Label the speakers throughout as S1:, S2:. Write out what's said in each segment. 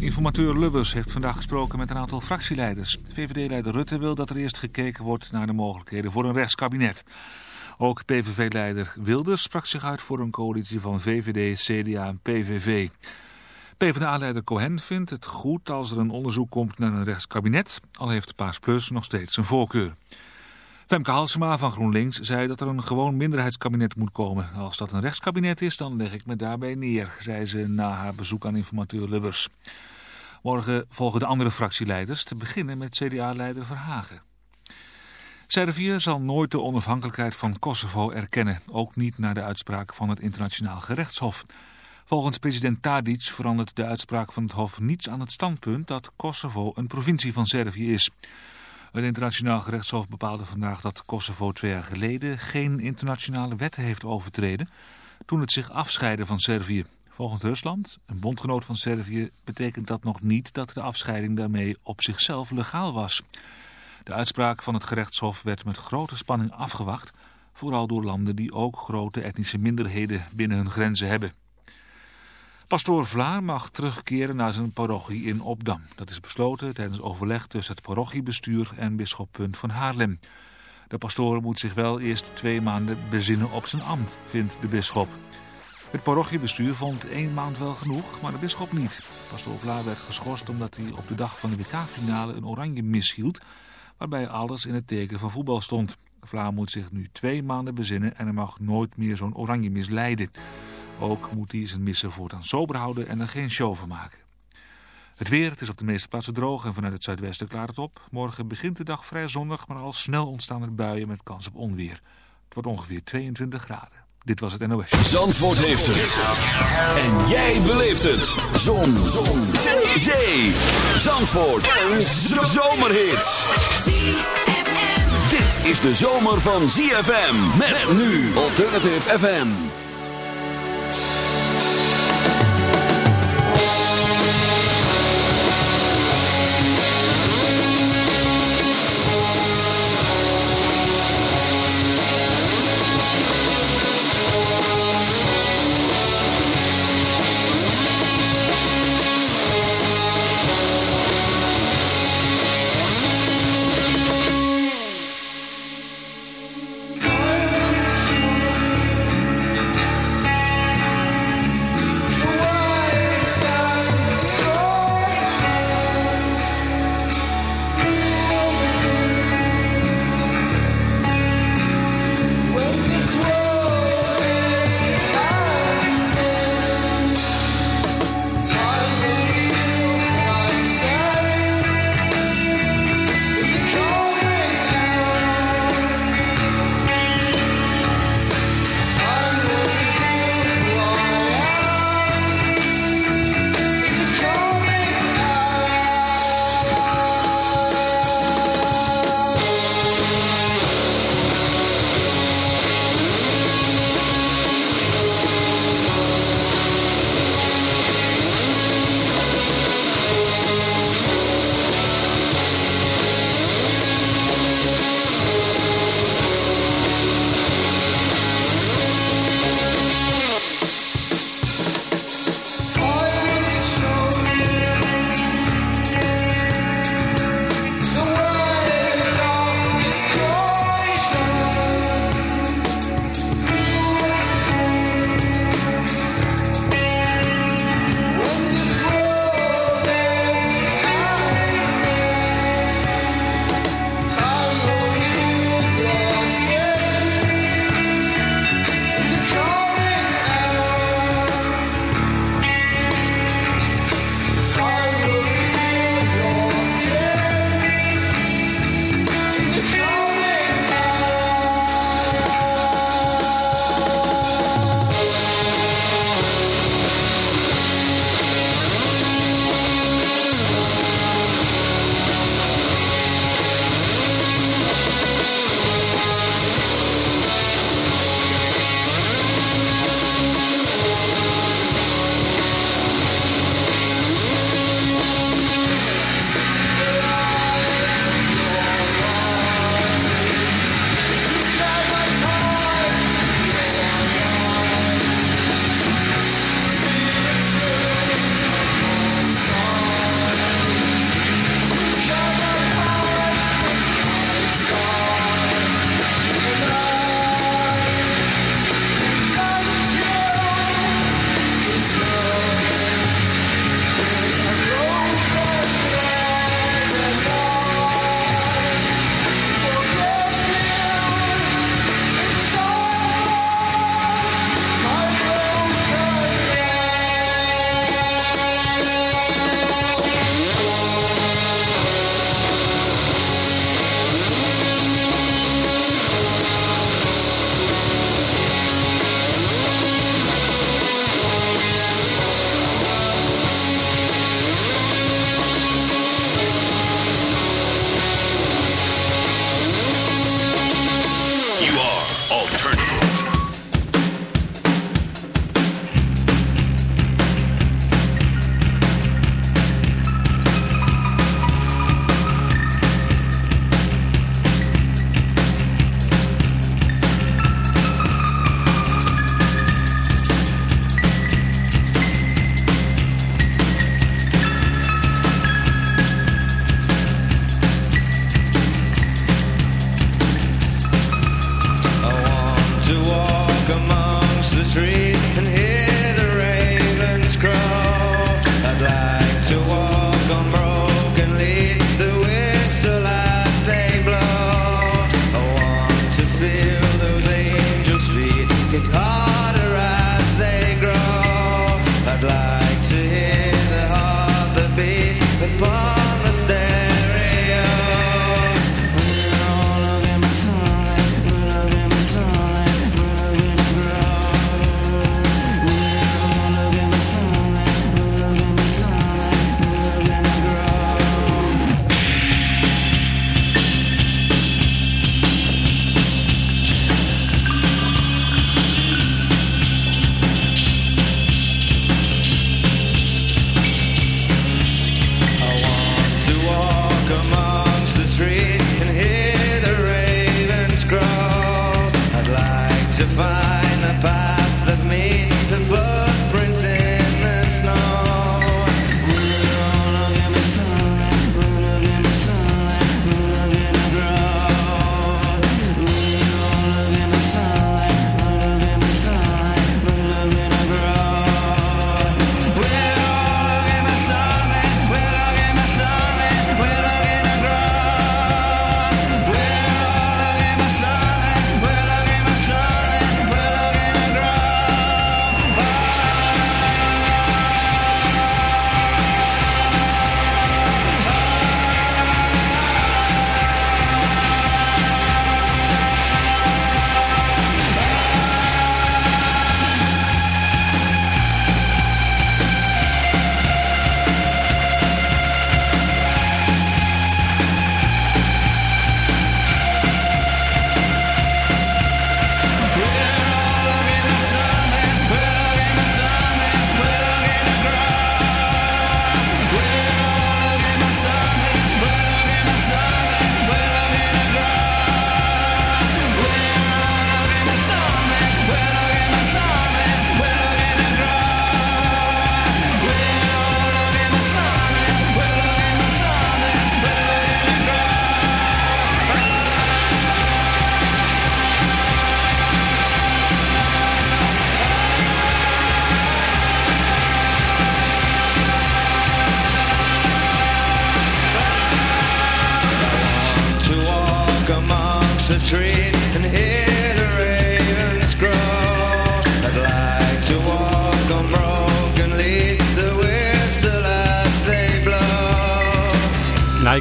S1: Informateur Lubbers heeft vandaag gesproken met een aantal fractieleiders. VVD-leider Rutte wil dat er eerst gekeken wordt naar de mogelijkheden voor een rechtskabinet. Ook PVV-leider Wilders sprak zich uit voor een coalitie van VVD, CDA en PVV. PvdA-leider Cohen vindt het goed als er een onderzoek komt naar een rechtskabinet, al heeft Paas Plus nog steeds een voorkeur. Femke Halsema van GroenLinks zei dat er een gewoon minderheidskabinet moet komen. Als dat een rechtskabinet is, dan leg ik me daarbij neer, zei ze na haar bezoek aan informateur Lubbers. Morgen volgen de andere fractieleiders, te beginnen met CDA-leider Verhagen. Servië zal nooit de onafhankelijkheid van Kosovo erkennen, ook niet na de uitspraak van het internationaal gerechtshof. Volgens president Tadic verandert de uitspraak van het hof niets aan het standpunt dat Kosovo een provincie van Servië is. Het internationaal gerechtshof bepaalde vandaag dat Kosovo twee jaar geleden geen internationale wetten heeft overtreden toen het zich afscheidde van Servië. Volgens Rusland, een bondgenoot van Servië, betekent dat nog niet dat de afscheiding daarmee op zichzelf legaal was. De uitspraak van het gerechtshof werd met grote spanning afgewacht, vooral door landen die ook grote etnische minderheden binnen hun grenzen hebben. Pastoor Vlaar mag terugkeren naar zijn parochie in Opdam. Dat is besloten tijdens overleg tussen het parochiebestuur en bisschop Punt van Haarlem. De pastoor moet zich wel eerst twee maanden bezinnen op zijn ambt, vindt de bisschop. Het parochiebestuur vond één maand wel genoeg, maar de bisschop niet. Pastoor Vlaar werd geschorst omdat hij op de dag van de WK-finale een oranje mis hield... waarbij alles in het teken van voetbal stond. Vlaar moet zich nu twee maanden bezinnen en hij mag nooit meer zo'n oranje mis leiden... Ook moet hij zijn missen voortaan sober houden en er geen show van maken. Het weer, het is op de meeste plaatsen droog en vanuit het zuidwesten klaart het op. Morgen begint de dag vrij zonnig, maar al snel ontstaan er buien met kans op onweer. Het wordt ongeveer 22 graden. Dit was het NOS.
S2: Zandvoort heeft het. En jij beleeft het. Zon. Zon. Zee. Zee. Zandvoort. Een zomerhit. Dit is de zomer van ZFM. Met nu Alternative FM.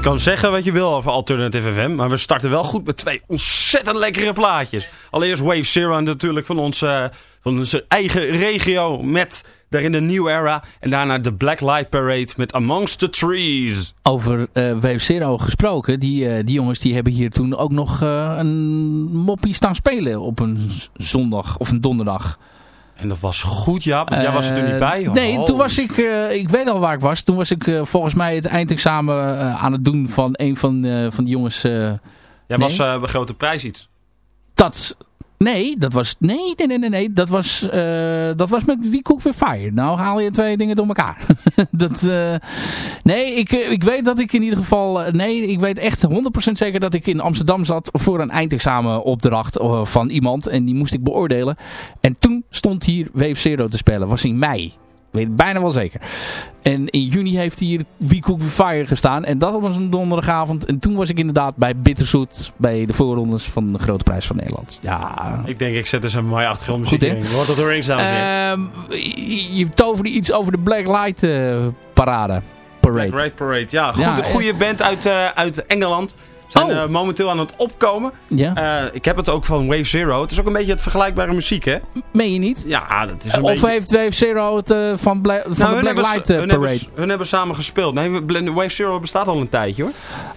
S3: Kan zeggen wat je wil over Alternative FM, maar we starten wel goed met twee ontzettend lekkere plaatjes. Allereerst Wave Zero natuurlijk van onze, van onze eigen regio met daarin de New Era. En daarna de Black Light Parade met Amongst the Trees.
S4: Over uh, Wave Zero gesproken, die, uh, die jongens die hebben hier toen ook nog uh, een moppie staan spelen op een zondag of een donderdag.
S3: En dat was goed, ja. Want jij was er toen niet bij.
S4: Nee, toen was ik, uh, ik weet al waar ik was. Toen was ik uh, volgens mij het eindexamen aan het doen van een van, van die jongens.
S3: jij nee? was bij Grote Prijs iets.
S4: Dat, nee, dat was, nee, nee, nee, nee, nee. Dat was, dat was met Wie Cook Weer Fire. Nou haal je twee dingen door elkaar. dat, nee, ik, ik weet dat ik in ieder geval, nee, ik weet echt 100% zeker dat ik in Amsterdam zat voor een eindexamenopdracht van iemand. En die moest ik beoordelen. En toen stond hier Wave Zero te spelen. Was in mei. Weet het bijna wel zeker. En in juni heeft hier We Cook We Fire gestaan. En dat was een donderdagavond. En toen was ik inderdaad bij Bitterzoet. Bij de voorrondes van de Grote Prijs van Nederland. Ja.
S3: Ik denk ik zet eens een mooie achtergrondmuziek in. Wordt dat door eens dames
S4: uh, Je, toverde iets over de Black Light uh, parade. Parade.
S3: Black Light Parade. Ja, goed, ja, een goede band uit, uh, uit Engeland zijn
S4: oh.
S3: uh, momenteel aan het opkomen.
S4: Ja.
S3: Uh, ik heb het ook van Wave Zero. Het is ook een beetje het vergelijkbare muziek, hè?
S4: Meen je niet?
S3: Ja, dat is een
S4: of
S3: beetje...
S4: heeft Wave Zero het van, Bla van
S3: nou,
S4: de Black Light
S3: hun
S4: Parade?
S3: Hebben, hun hebben samen gespeeld. Nee, Wave Zero bestaat al een tijdje, hoor.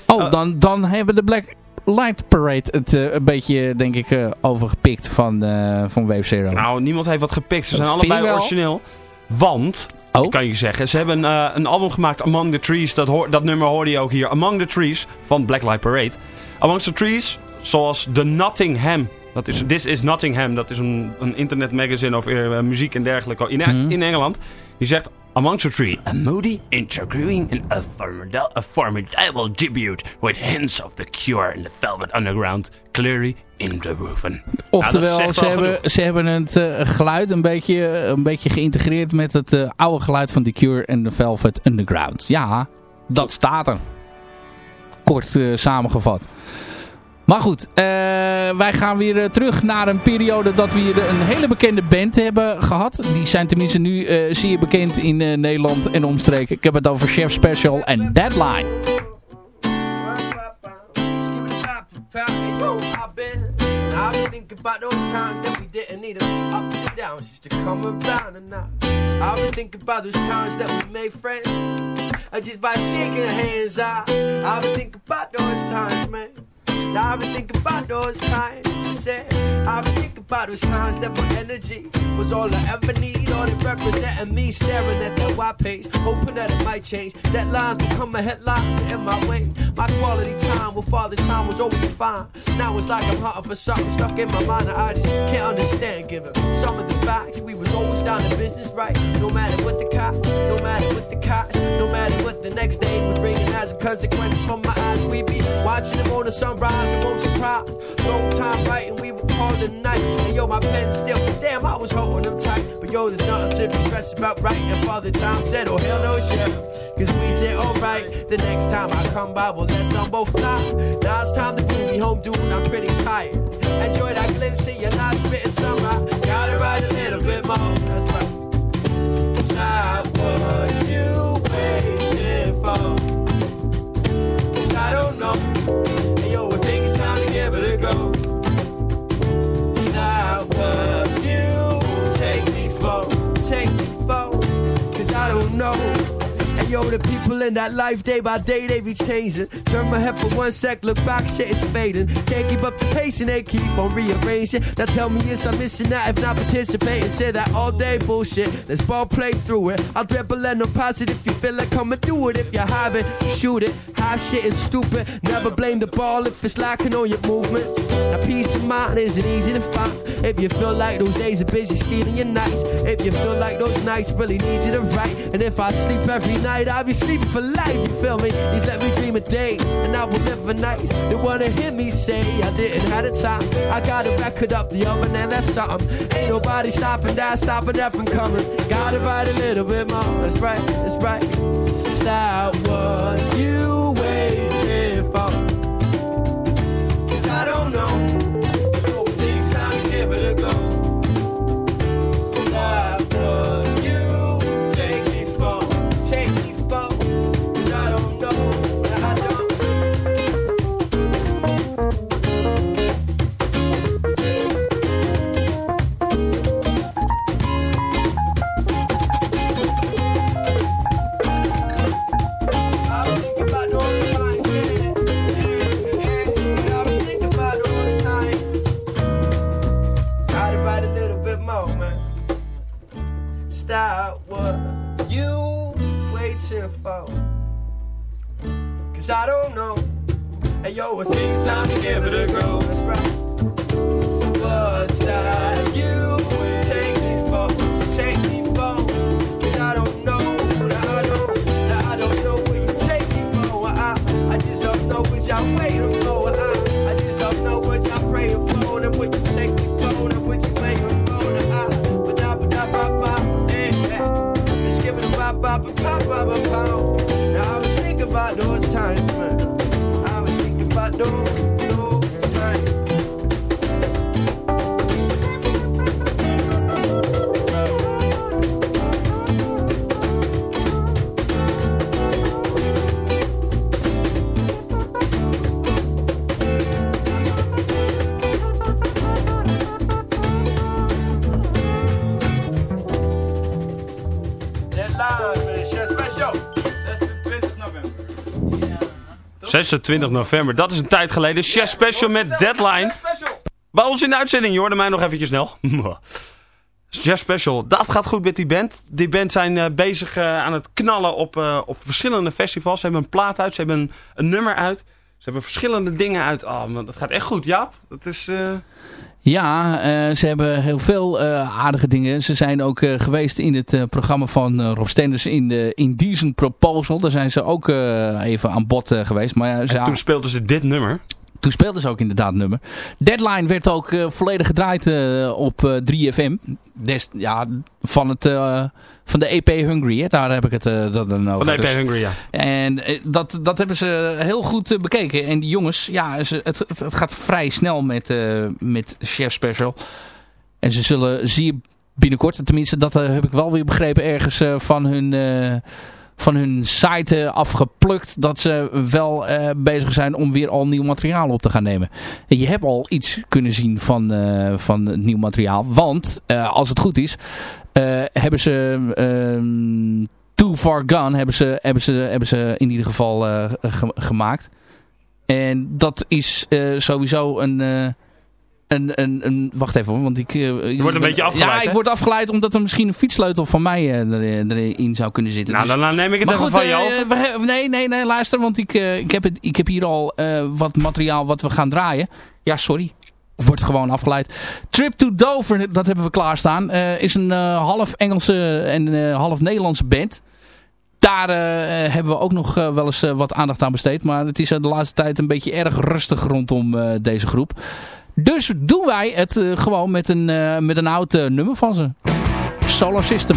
S4: Oh, dan, dan hebben de Black Light Parade het een beetje, denk ik, overgepikt van, van Wave Zero.
S3: Nou, niemand heeft wat gepikt. Ze zijn allebei origineel. Want...
S4: Oh?
S3: Kan je zeggen. Ze hebben uh, een album gemaakt, Among the Trees. Dat, hoor, dat nummer hoorde je ook hier. Among the Trees van Black Light Parade. Amongst the Trees, zoals The Nottingham. Dat is, This is Nottingham. Dat is een, een internetmagazine over uh, muziek en dergelijke in, mm. in Engeland. Die zegt... Amongst the Tree, a moody, interviewing and a, formidable, a formidable tribute with hints of the cure in the velvet underground clearly interwoven.
S4: Oftewel, nou, ze, hebben, ze hebben het uh, geluid een beetje, een beetje geïntegreerd met het uh, oude geluid van The Cure en The Velvet Underground. Ja, dat staat er. Kort uh, samengevat. Maar goed, uh, wij gaan weer uh, terug naar een periode dat we hier een hele bekende band hebben gehad. Die zijn tenminste nu uh, zeer bekend in Nederland en omstreken. Ik heb het over Chef Special en Deadline. I just by shaking hands. I, I would think about those times, man. Now I would think about those times. Said, I would think about those times that my energy was all I ever need. All it representing me staring at that white page, hoping that it might change. That lines become a headlines in my way. My quality time with father's time was always fine. Now it's like I'm hunting for something stuck in my mind that I just can't understand. Given some of the facts, we was always down to business, right? No matter what the cost, no matter what the cost, no matter what the next day was bringing as a consequence from my eyes. We be watching them on the sunrise and won't surprise. Long time writing, we would call it night. And yo, my pen still, damn, I was holding them tight. But yo, there's nothing to be stressed about writing. Father Time said, oh hell no, sheriff. Cause we did alright. The next time I come by, we'll let them both fly. Now it's time to bring me home, dude. I'm pretty tired. Enjoy that glimpse of your last bit of summer. Gotta ride a little bit more. know know. The people in that life day by day, they be changing. Turn my head for one sec, look back, shit is fading. Can't keep up the pace and they keep on rearranging. Now tell me, is I'm missing that if not participating to that all day bullshit? Let's ball play through it. I'll dribble and no pass it if you feel like and do it. If you have it, shoot it. Half shit is stupid. Never blame the ball if it's lacking on your movements. Now peace of mind isn't easy to find. If you feel like those days are busy stealing your nights. If you feel like those nights really need you to write. And if I sleep every night, I'll be sleeping for life. You feel me? Please let me dream a day, and I will live for nights. They wanna hear me say I didn't have the time. I got a record up the oven, and that's something. Ain't nobody stopping that, stopping that from coming. Gotta write a little bit more. That's right, that's right. Stop what you Hey yo, I think it's time to give it a go.
S3: 26 november, dat is een tijd geleden. Chef Special met Deadline. Bij ons in de uitzending, je hoorde mij nog eventjes snel. Chef Special, dat gaat goed met die band. Die band zijn eh, bezig eh, aan het knallen op, eh, op verschillende festivals. Ze hebben een plaat uit, ze hebben een, een nummer uit. Ze hebben verschillende dingen uit. Oh man, dat gaat echt goed, Jaap. Dat is...
S5: Ja, eh, ze hebben heel veel eh, aardige dingen. Ze zijn ook eh, geweest in het programma van Rob Stenders in de Indecent Proposal. Daar zijn ze ook even aan bod geweest. Maar ja, ze,
S3: en toen speelden ze dit nummer.
S5: Toen speelden ze ook inderdaad nummer. Deadline werd ook eh, volledig gedraaid eh, op eh, 3FM. Des, ja, van, het, eh, van de EP Hungry, hè. daar heb ik het dat dan over.
S3: Van EP
S5: Dus-
S3: Hungry, ja.
S5: en eh, dat, dat hebben ze heel goed eh, bekeken. En die jongens, ja, ze, het, het, het gaat vrij snel met, eh, met Chef Special. En ze zullen zeer binnenkort, tenminste dat eh, heb ik wel weer begrepen ergens eh, van hun... van hun site afgeplukt dat ze wel eh, bezig zijn om weer al nieuw materiaal op te gaan nemen. En je hebt al iets kunnen zien van, eh, van nieuw materiaal. Want, eh, als het goed is, hebben ze ehm, Too Far Gone hebben ze, hebben ze, hebben ze in ieder geval ge- gemaakt. En dat is sowieso een, een, een, een... Wacht even hoor, want ik... eh,
S3: Je wordt een beetje afgeleid,
S5: Ja, ik word afgeleid omdat er misschien een fietssleutel van mij er- erin zou kunnen zitten.
S3: Nou,
S5: Dus-
S3: dan neem ik het even
S5: goed,
S3: van je
S5: we nee, nee, nee, luister, want ik, ik, heb, het, ik heb hier al wat materiaal wat we gaan draaien. Ja, sorry. Wordt gewoon afgeleid. Trip to Dover, dat hebben we klaarstaan. is een half Engelse en half Nederlandse band. Daar hebben we ook nog wel eens wat aandacht aan besteed. Maar het is de laatste tijd een beetje erg rustig rondom deze groep. Dus doen wij het eh, gewoon met een, eh, met een oud eh, nummer van ze. Solar System.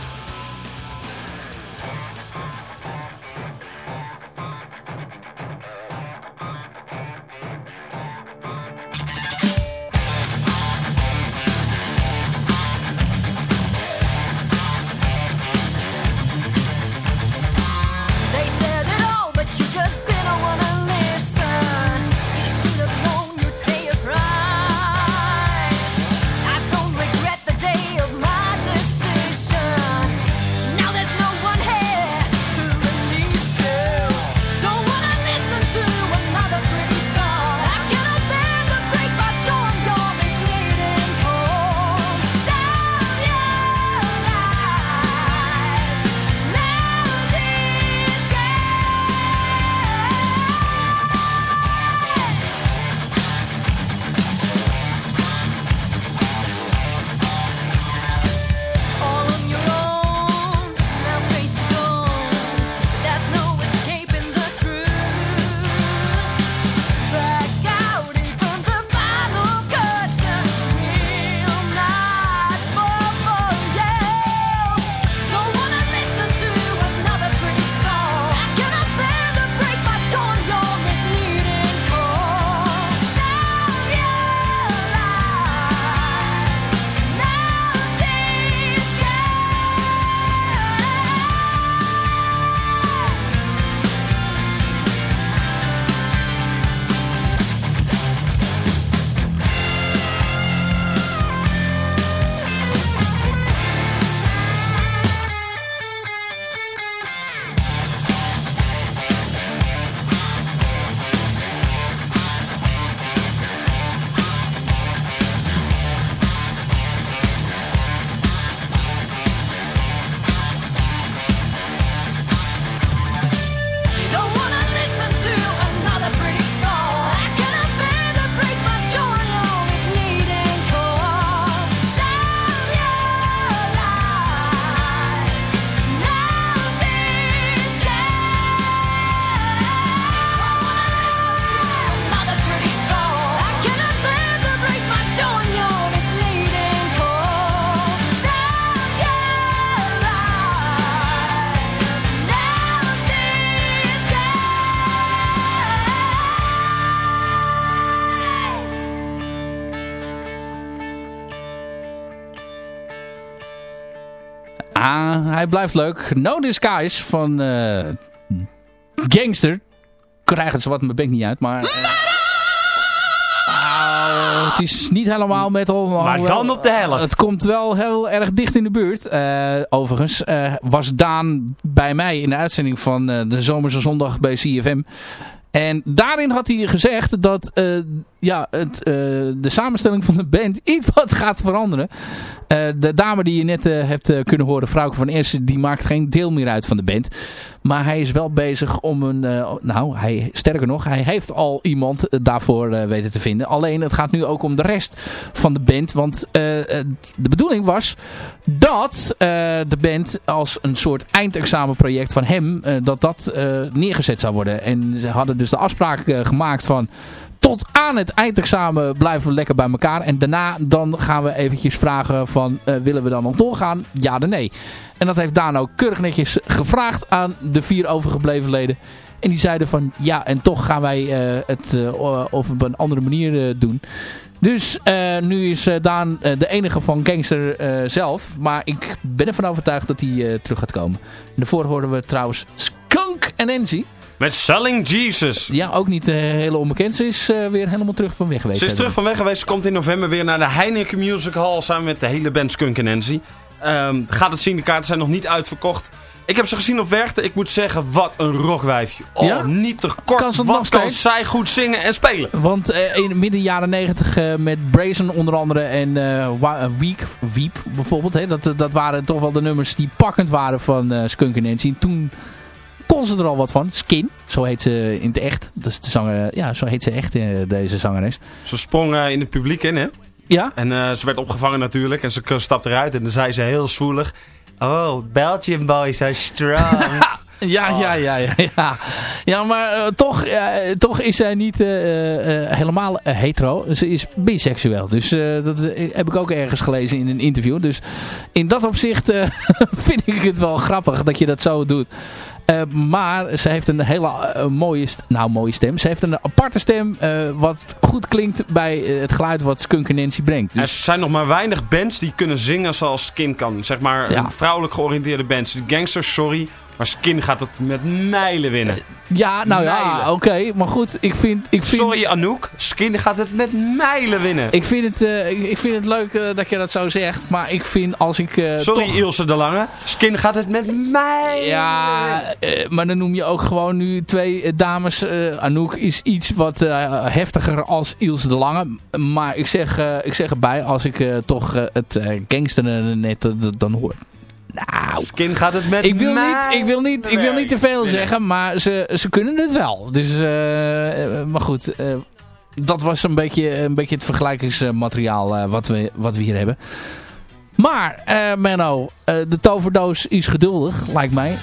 S5: Hij blijft leuk. No Disguise van eh, Gangster. Krijgen ze wat mijn bek niet uit, maar... eh, ah, het is niet helemaal metal.
S3: Maar dan op de helft.
S5: Het komt wel heel erg dicht in de buurt. Eh, overigens was Daan bij mij in de uitzending van de Zomerse Zondag bij CFM. En daarin had hij gezegd dat ja, eh, de samenstelling van de band iets wat gaat veranderen. Eh, de dame die je net eh, hebt kunnen horen, Vrouwke van Eerste, die maakt geen deel meer uit van de band. Maar hij is wel bezig om een... nou, hij, sterker nog, hij heeft al iemand daarvoor weten te vinden. Alleen het gaat nu ook om de rest van de band. Want de bedoeling was dat de band als een soort eindexamenproject van hem... dat dat neergezet zou worden. En ze hadden dus de afspraak gemaakt van... Tot aan het eindexamen blijven we lekker bij elkaar. En daarna dan gaan we eventjes vragen van... eh, willen we dan nog doorgaan? Ja of nee? En dat heeft Daan ook keurig netjes gevraagd aan de vier overgebleven leden. En die zeiden van ja, en toch gaan wij eh, het eh, op een andere manier doen. Dus nu is Daan de enige van Gangster zelf. Maar ik ben ervan overtuigd dat hij terug gaat komen. En daarvoor horen we trouwens Skunk en Enzy.
S3: Met Selling Jesus.
S5: Ja, ook niet uh, hele onbekend. Ze is eh, weer helemaal terug van weg geweest.
S3: Ze is terug van weg geweest. Ze komt in november weer naar de Heineken Music Hall samen met de hele band Skunk en Nancy. Ehm, gaat het zien, de kaarten zijn nog niet uitverkocht. Ik heb ze gezien op Werchter. Ik moet zeggen, wat een rockwijfje. Oh,
S5: Ja?
S3: niet te kort.
S5: Kan ze
S3: wat kan
S5: steeds?
S3: zij goed zingen en spelen.
S5: Want eh, in midden jaren negentig met Brazen onder andere en Week, Weep bijvoorbeeld. Hè, dat, dat waren toch wel de nummers die pakkend waren van Skunk en Nancy. Toen kon ze er al wat van. Skin, zo heet ze in het echt. Is de zanger, ja, zo heet ze echt, eh, deze zangeres.
S3: Ze sprong eh, in het publiek in, hè.
S5: Ja?
S3: En eh, ze werd opgevangen natuurlijk. En ze stapte eruit. En dan zei ze heel zwoelig... Oh, Belgian boys are strong.
S5: Ja, ja, ja, ja, ja. Ja, maar eh, toch, eh, toch is zij niet eh, eh, helemaal eh, hetero. Ze is biseksueel. Dus eh, dat eh, heb ik ook ergens gelezen in een interview. Dus in dat opzicht eh, vind ik het wel grappig dat je dat zo doet. Eh, maar ze heeft een hele eh, mooie, nou mooie stem. Ze heeft een aparte stem eh, wat goed klinkt bij het geluid wat Skunk en Nancy brengt.
S3: Er
S5: Dus
S3: zijn nog maar weinig bands die kunnen zingen zoals Skin kan. Zeg maar
S5: Ja.
S3: vrouwelijk georiënteerde bands. Gangsters, sorry. Maar Skin gaat het met mijlen winnen.
S5: ja, nou ja, oké. maar goed, ik vind... Ik vind
S3: Sorry Anouk, Skin gaat het met mijlen winnen.
S5: Ik vind het, eh, ik, vind het leuk eh, dat je dat zo zegt. Maar ik vind als ik eh,
S3: Sorry
S5: toch...
S3: Ilse de Lange, Skin gaat het met mijlen
S5: Ja, maar dan noem je ook gewoon nu twee dames. Anouk is iets wat heftiger als Ilse de Lange. Maar ik zeg, ik zeg erbij, als ik toch het gangsteren net dan hoor. Nou,
S3: Skin gaat het met
S5: ik wil, niet,
S3: mijlen
S5: ik, wil niet, ik wil niet te veel zeggen, maar ze, ze kunnen het wel. Dus, eh, eh, maar goed, eh, dat was een beetje, een beetje het vergelijkingsmateriaal eh, wat, we, wat we hier hebben. Maar, eh Menno, eh, de toverdoos is geduldig, lijkt mij.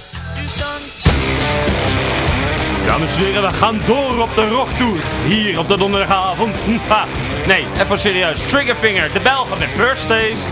S3: Dames en heren, we gaan door op de rocktour. Hier op de donderdagavond. Nee, even serieus. Triggerfinger, de Belgen met First Taste.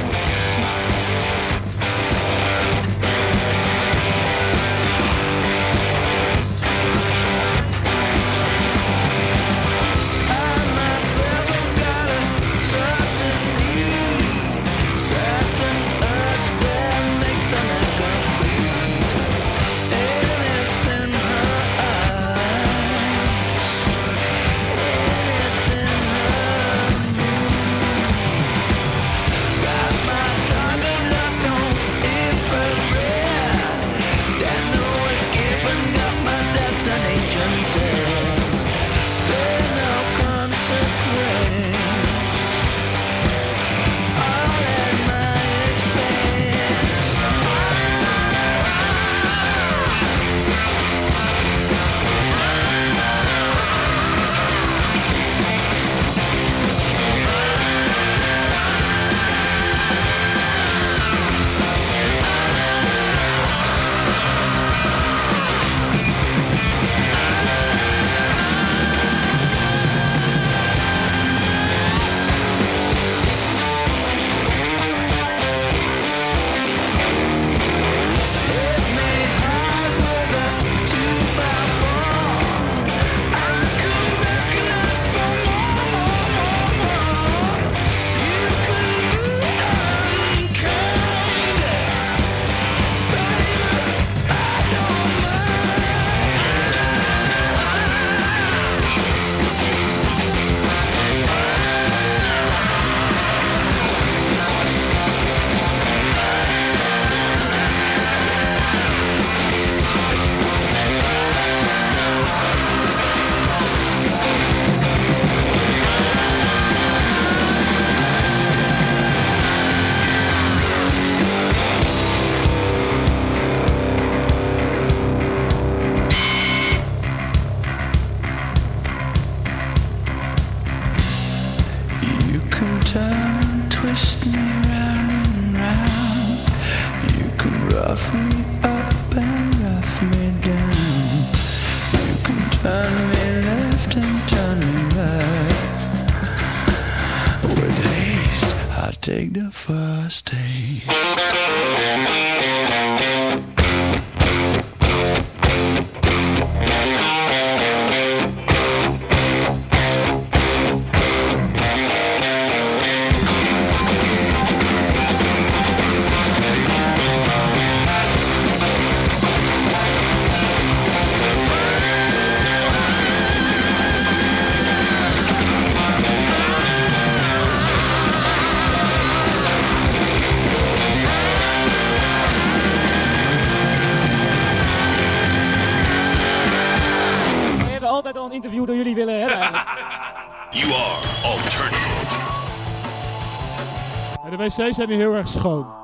S6: Wc's zijn nu heel erg schoon.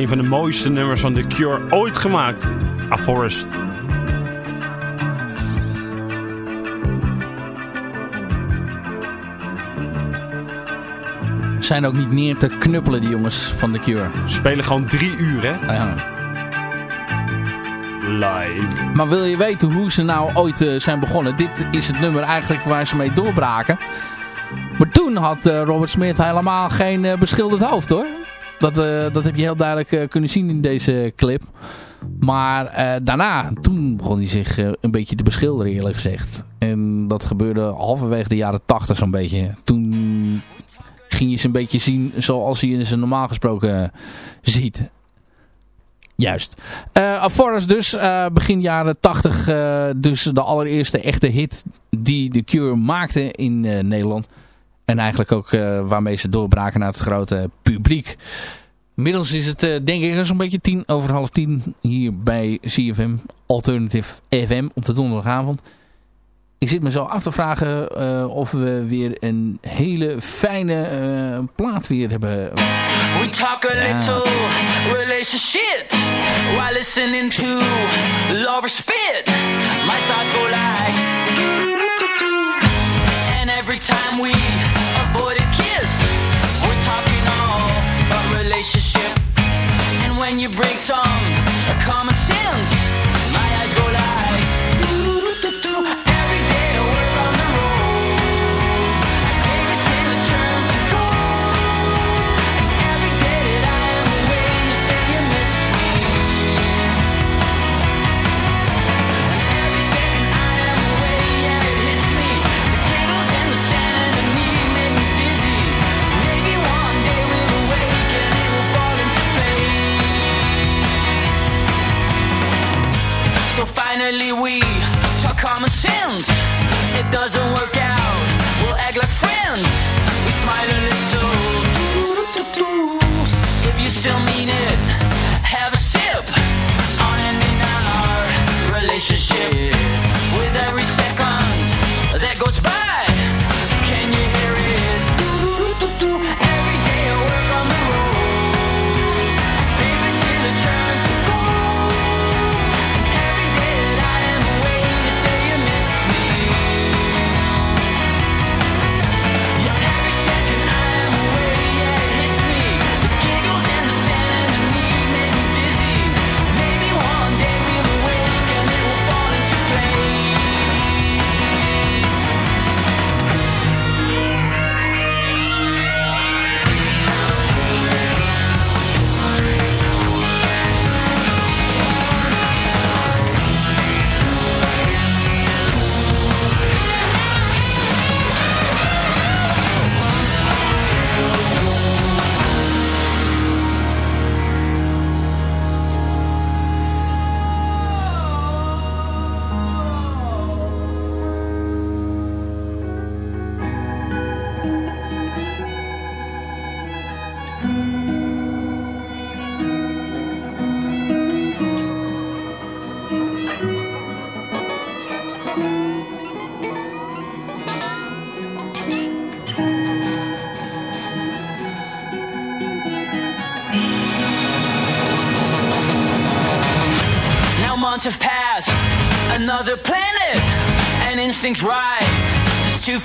S3: Een van de mooiste nummers van The Cure ooit gemaakt. A Forest.
S5: Zijn ook niet neer te knuppelen, die jongens van The Cure.
S3: Ze spelen gewoon drie uur, hè?
S5: Ah, ja.
S3: Live.
S5: Maar wil je weten hoe ze nou ooit eh, zijn begonnen? Dit is het nummer eigenlijk waar ze mee doorbraken. Maar toen had eh, Robert Smith helemaal geen eh, beschilderd hoofd hoor. Dat, eh, dat heb je heel duidelijk eh, kunnen zien in deze clip. Maar eh, daarna, toen begon hij zich een beetje te beschilderen eerlijk gezegd. En dat gebeurde halverwege de jaren tachtig zo'n beetje. Toen ging je ze een beetje zien zoals je ze normaal gesproken ziet. Juist. A Forest dus, begin jaren 80, eh, dus de allereerste echte hit die The Cure maakte in Nederland. En eigenlijk ook eh, waarmee ze doorbraken naar het grote publiek. Inmiddels is het eh, denk ik zo'n beetje tien over half tien hier bij CFM Alternative FM op de donderdagavond. Ik zit me zo af te vragen eh, of we weer een hele fijne plaat weer hebben.
S7: We talk a little relationship while listening to Laura spit. My thoughts go like, and every time we you bring some finally we talk common sense. It doesn't work out. We'll act like friends. We smile a little. If you still mean it, have a sip on ending our relationship. With every second that goes by,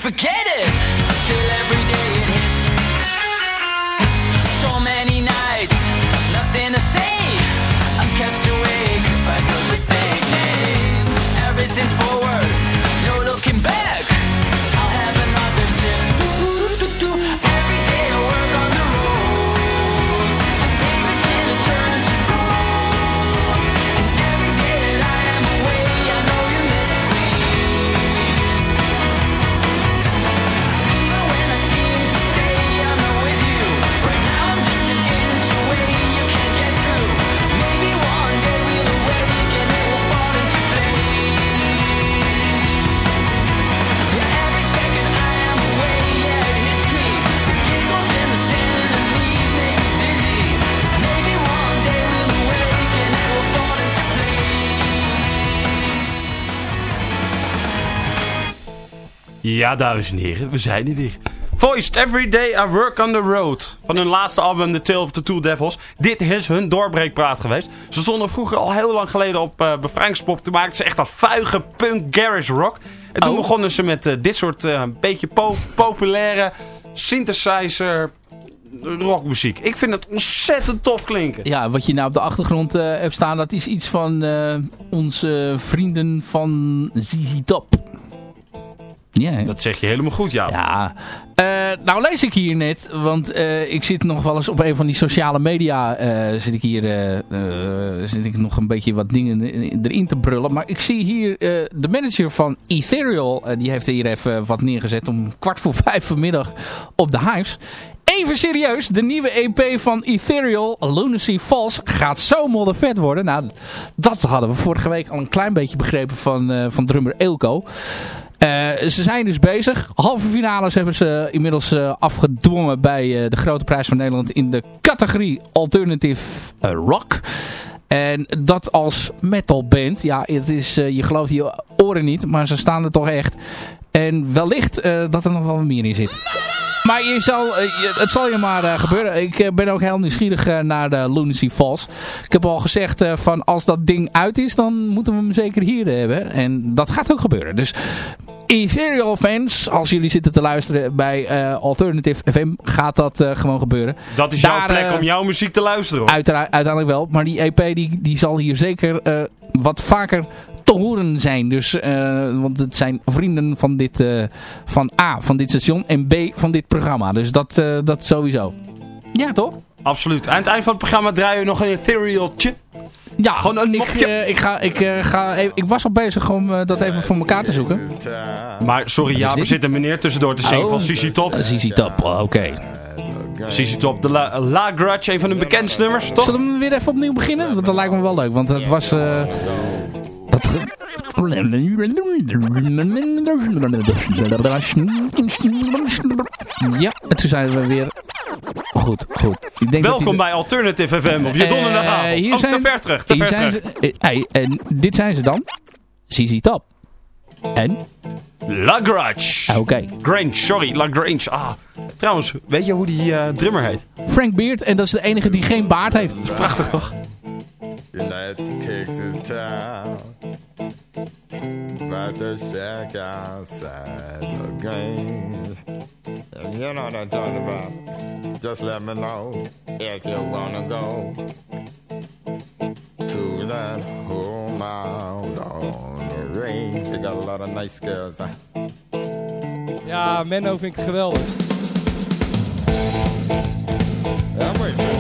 S7: forget
S3: Ja, dames en heren, we zijn er weer. Voiced Every Day I Work on the Road. Van hun laatste album The Tale of the Two Devils. Dit is hun doorbreekpraat geweest. Ze stonden vroeger al heel lang geleden op uh, bevrijdingspop. Toen maakten ze echt dat vuige punk garage rock. En toen
S5: Oh.
S3: begonnen ze met eh, dit soort eh, beetje po- populaire synthesizer rockmuziek. Ik vind het ontzettend tof klinken.
S5: Ja, wat je nou op de achtergrond eh, hebt staan, dat is iets van onze vrienden van ZZ Top. Ja?
S3: Dat zeg je helemaal goed, ja.
S5: Ja, Eh, nou lees ik hier net, want eh, ik zit nog wel eens op een van die sociale media, eh, zit ik hier, zit ik nog een beetje wat dingen erin te brullen. Maar ik zie hier de manager van Ethereal, die heeft hier even wat neergezet om kwart voor vijf vanmiddag op de Hives. Even serieus, de nieuwe EP van Ethereal, Lunacy Falls, gaat zo moddervet worden. Nou, dat hadden we vorige week al een klein beetje begrepen van, van drummer Eelco. Eh, ze zijn dus bezig. Halve finales hebben ze inmiddels eh, afgedwongen bij eh, de Grote Prijs van Nederland in de categorie Alternative Rock. En dat als metalband, ja, het is, je gelooft je oren niet, maar ze staan er toch echt. En wellicht eh, dat er nog wel meer in zit. Maar je zal, eh, het zal je maar eh, gebeuren. Ik ben ook heel nieuwsgierig naar de Lunacy Falls. Ik heb al gezegd van als dat ding uit is, dan moeten we hem zeker hier hebben. En dat gaat ook gebeuren. Dus Ethereal fans, als jullie zitten te luisteren bij Alternative FM, gaat dat gewoon gebeuren.
S3: Dat is jouw plek om jouw muziek te luisteren. hoor.
S5: Uiteraard, uiteindelijk wel. Maar die EP die, die zal hier zeker wat vaker te horen zijn. Dus, eh, want het zijn vrienden van dit, eh, van A, van dit station en B, van dit programma. Dus dat, eh, dat sowieso. Ja, toch?
S3: Absoluut. Aan het eind van het programma draaien we nog een etherealtje.
S5: Ja,
S3: Gewoon een
S5: ik, ik, ga, ik, ga, even- ik was al bezig om dat even voor elkaar te zoeken.
S3: Maar sorry, ja, er zit een meneer tussendoor te zingen
S5: Oh.
S3: van CC Top.
S5: Uh, ZZ Top, oké.
S3: CC Top, de La, La Grudge, een van hun bekendste nummers, toch?
S5: Zullen we weer even opnieuw beginnen? Want dat lijkt me wel leuk, want het was... dat... Ja, en toen zijn we weer... Goed, goed. Ik denk dat
S3: Welkom
S5: die-
S3: bij Alternative FM op je
S5: Eh,
S3: donderdagavond.
S5: hier
S3: Oh,
S5: zijn-
S3: te ver terug, te
S5: hier
S3: ver
S5: zijn
S3: terug.
S5: ze- eh, hey, en dit zijn ze dan. ZZ Top. En?
S3: La Grudge.
S5: Ah, Oké.
S3: Grange, sorry, La Grange. Ah, trouwens, weet je hoe die eh, drummer heet?
S5: Frank Beard. En dat is de enige die geen baard heeft. Dat is prachtig, toch?
S8: United Texas town. About to shack outside the games. You know what I'm talking about. Just let me know if you wanna go to that home out on the range. They got a lot of nice girls. Huh?
S6: Ja, Menno vind ik geweldig.
S8: Yeah, I'm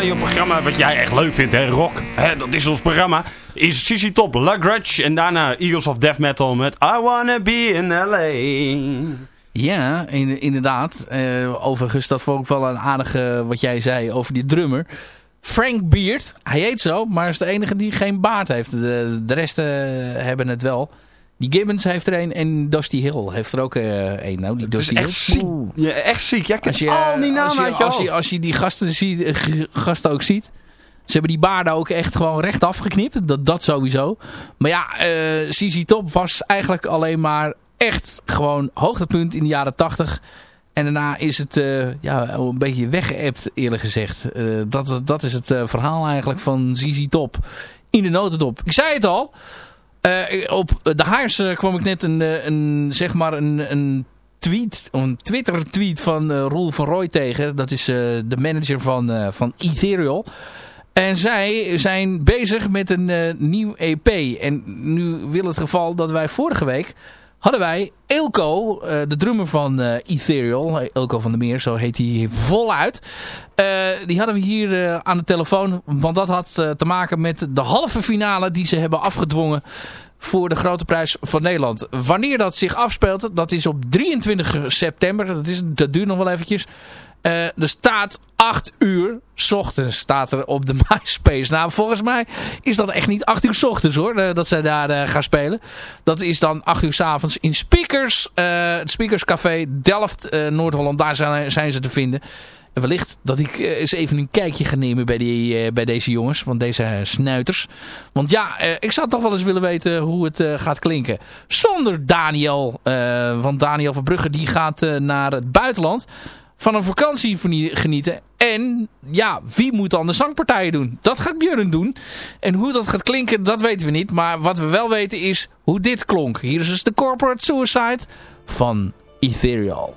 S3: radioprogramma, wat jij echt leuk vindt, hè? Rock, hè? dat is ons programma. Is CC Top, La Grudge en daarna Eagles of Death Metal met I Wanna Be in L.A.
S5: Ja, in- inderdaad. Eh, overigens, dat vond ik wel een aardige wat jij zei over die drummer. Frank Beard, hij heet zo, maar is de enige die geen baard heeft. De, de rest eh, hebben het wel. Die Gibbons heeft er een en Dusty Hill heeft er ook eh een. Nou, die
S3: Het
S5: Dusty
S3: echt
S5: Hill.
S3: ziek. Ja, echt ziek. Jij kent
S5: Als je,
S3: al die namen
S5: als je,
S3: uit je
S5: als je, als je die gasten, ziet, eh, gasten ook ziet. Ze hebben die baarden ook echt gewoon recht afgeknipt. Dat, dat sowieso. Maar ja, eh CZ Top was eigenlijk alleen maar echt gewoon hoogtepunt in de jaren 80. En daarna is het eh, ja, een beetje weggeëpt eerlijk gezegd. Eh, dat, dat is het eh, verhaal eigenlijk van ZZ Top in de notendop. Ik zei het al. Eh, op de Haars eh, kwam ik net een, eh, een, zeg maar een, een tweet, een Twitter tweet van eh, Roel van Rooij tegen. Dat is de manager van, van Ethereal. En zij zijn bezig met een nieuw EP. En nu wil het geval dat wij vorige week hadden wij Elko, eh, de drummer van eh, Ethereal, Elko van der Meer, zo heet hij voluit. Eh, die hadden we hier aan de telefoon, want dat had te maken met de halve finale die ze hebben afgedwongen voor de Grote Prijs van Nederland. Wanneer dat zich afspeelt, dat is op 23 september, dat, is, dat duurt nog wel eventjes. Eh, er staat 8 uur s ochtends staat er op de MySpace. Nou, volgens mij is dat echt niet 8 uur s ochtends hoor, eh, dat zij daar eh, gaan spelen. Dat is dan 8 uur s avonds in Speakers, het Speakers Café Delft, Noord-Holland. Daar zijn, ze te vinden. En wellicht dat ik eens even een kijkje ga nemen bij, die, bij deze jongens, van deze snuiters. Want ja, ik zou toch wel eens willen weten hoe het gaat klinken. Zonder Daniel, want Daniel van Brugge die gaat naar het buitenland van een vakantie genieten. En ja, wie moet dan de zangpartijen doen? Dat gaat Björn doen. En hoe dat gaat klinken, dat weten we niet. Maar wat we wel weten is hoe dit klonk. Hier is dus de Corporate Suicide van Ethereal.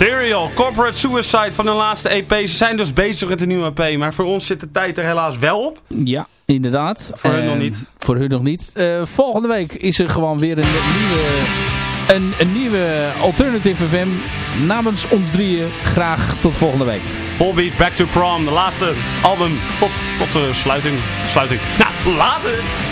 S9: Ethereal, Corporate Suicide van hun laatste EP. Ze zijn dus bezig met een nieuwe EP, maar voor ons zit de tijd er helaas wel op.
S5: Ja, inderdaad.
S9: Voor hun nog niet.
S5: Voor hun nog niet. Eh, volgende week is er gewoon weer een nieuwe, een, een nieuwe Alternative FM. Namens ons drieën graag tot volgende week.
S9: Volbeat Back to Prom, de laatste album tot, tot de sluiting. sluiting. Nou, later!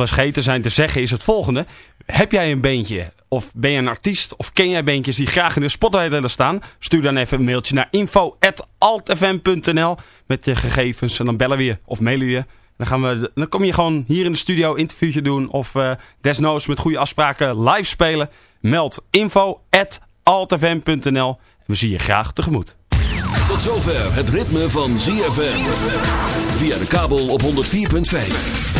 S9: Wel scheten zijn te zeggen is het volgende. Heb jij een beentje? Of ben je een artiest? Of ken jij beentjes die graag in de spotlight willen staan? Stuur dan even een mailtje naar info.altfm.nl met je gegevens. En dan bellen we je of mailen we je. Dan, gaan we, dan kom je gewoon hier in de studio interviewtje doen. Of eh, desnoods met goede afspraken live spelen. Meld info.altfm.nl we zien je graag tegemoet.
S2: Tot zover het ritme van ZFM. Via de kabel op 104.5.